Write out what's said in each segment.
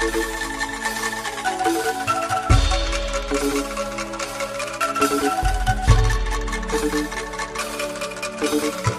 Thank you.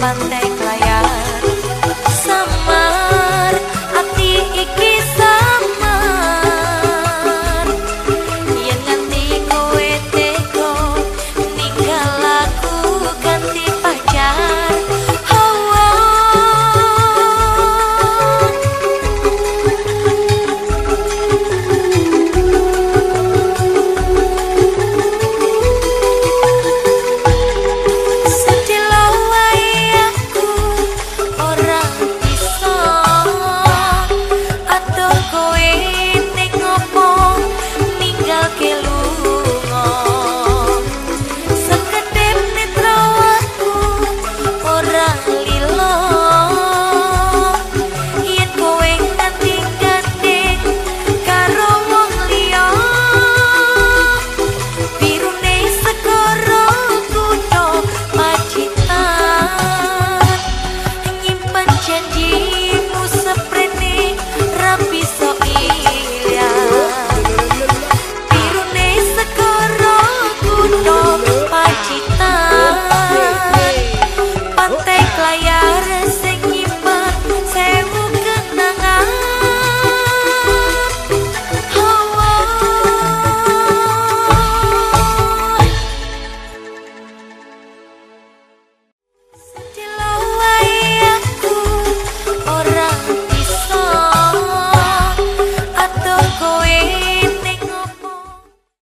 bàn tay